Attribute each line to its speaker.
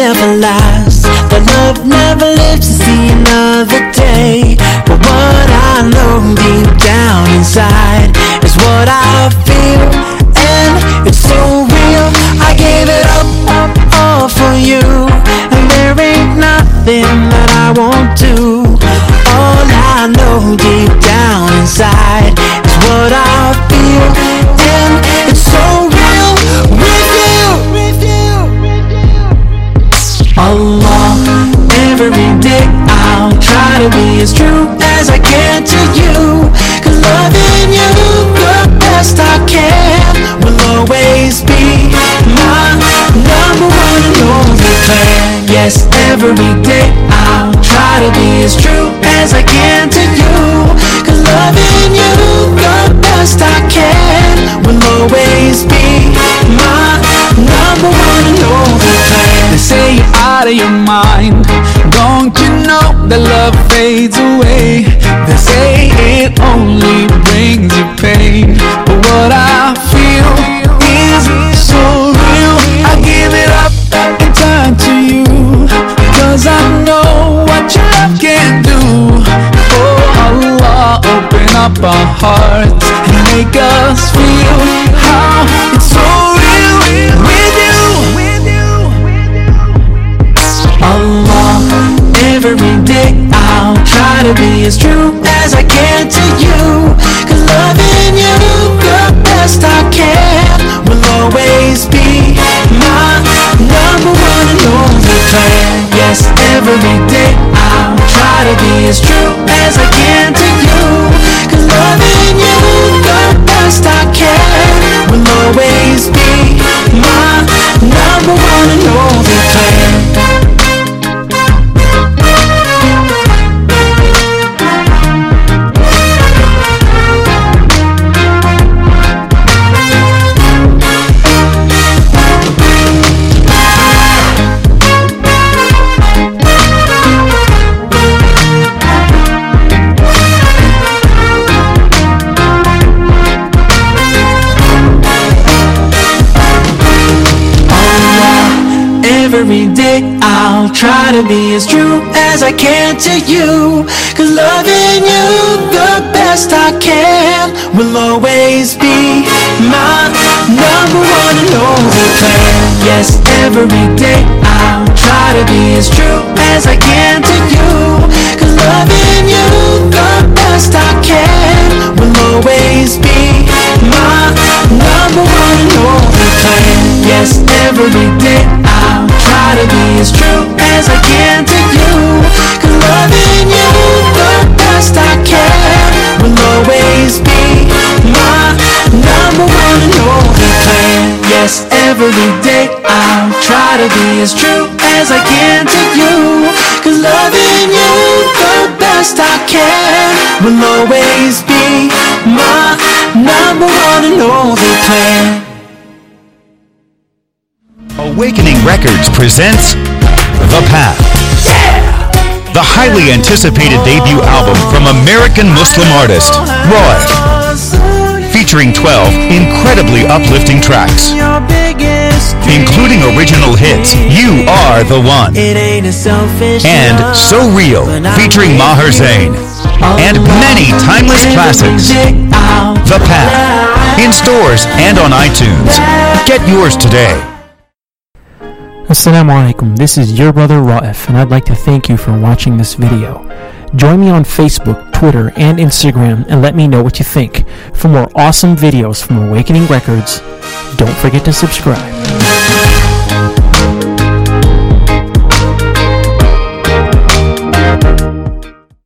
Speaker 1: never lasts. That love never lives to see another day. But what I know deep down inside is what I feel, and it's so real. I gave it up, up all for you, and there ain't nothing that I won't do. All I know deep down inside as true as I can to you. Cause loving you the best I can will always be my number one and only plan. Yes, every day I'll try to be as true as I can to you. Cause loving you the best I can will always be my number one and only plan.
Speaker 2: They say you're out of your mind. Know that love fades away? They say it only brings you pain. But what I feel is so real. I give it up and turn to you. Cause I know what your love can do. Oh Allah, open up our hearts and make us feel how it's so
Speaker 1: as true as I can to you. Cause loving you the best I can will always be my number one and only plan. Yes, every day I'll try to be as true as I can Every day I'll try to be as true as I can to you. Cause loving you the best I can Will always be my number one and only plan. Yes, every day I'll try to be as true as I can to you. Cause loving every day. I'll try to be as true as I can to you. Cause loving you the best I can Will always be my number one and only plan.
Speaker 3: Awakening Records presents The Path. The highly anticipated debut album from American Muslim artist Raef, featuring 12 incredibly uplifting tracks, including original hits You Are the One
Speaker 1: It ain't a selfish
Speaker 3: and So Real, featuring Maher. Zain, and many timeless classics. The Path, in stores and on iTunes. Get yours today.
Speaker 4: Assalamu alaikum, this is your brother Raef, and I'd like to thank you for watching this video. Join me on Facebook, Twitter, and Instagram and let me know what you think. For more awesome videos from Awakening Records, don't forget to subscribe.